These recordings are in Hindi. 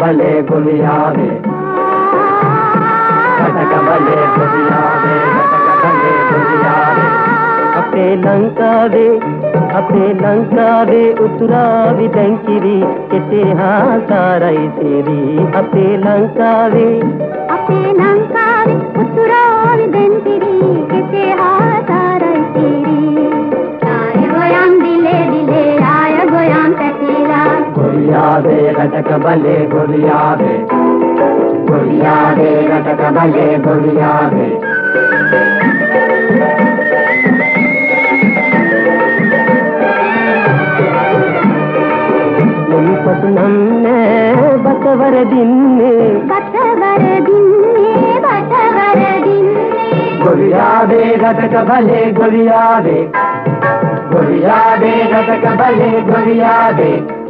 భలే బులియాదే కటక భలే గుమియావే కటక అపే లంకాదే అపే లంకాదే ఉతురావి దంకిరి కెతే హాసారై తేరి అపే లంకాదే అపే లంకాదే ఉతురావి गुड़िया रे घटक भले गुड़िया रे गुड़िया रे घटक बले गुड़िया रे हमने बतवर दिन में बतवर दिन में दिन गुड़िया रे घटक भले गुड़िया दे गुड़िया रे घटक भले गुड़िया रे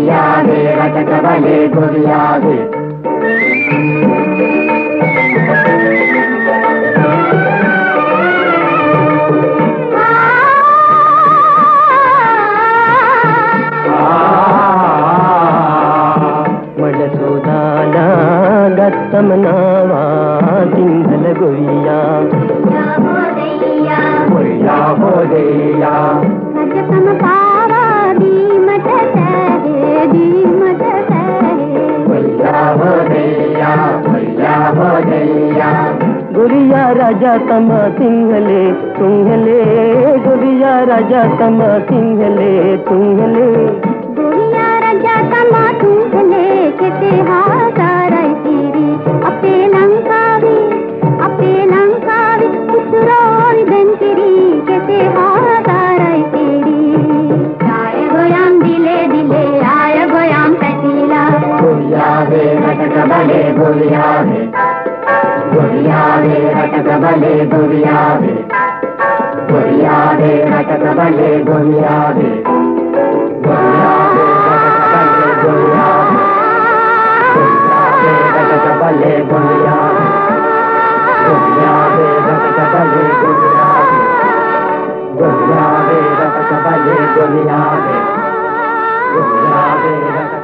గుర్యాది రజక బలి గుర్యాది గత్తమనావా సింహల గుయ్యా. गुड़िया राजा तमा सिंहले तुम्हले गुड़िया राजा तमा सिंहले तुम्हले गुरिया राजा तमा तुम्हले किते तेरी? अपे लंकावी अपे लंकावी उसरोई दन तेरी किते तेरी? दिले दिले आय बले गुरियावे हटक बले हटक बले गुरियावे गुरियावे हटक हटक बले गुरियावे गुरियावे हटक बले गुरियावे गुरियावे हटक बले गुरियावे गुरियावे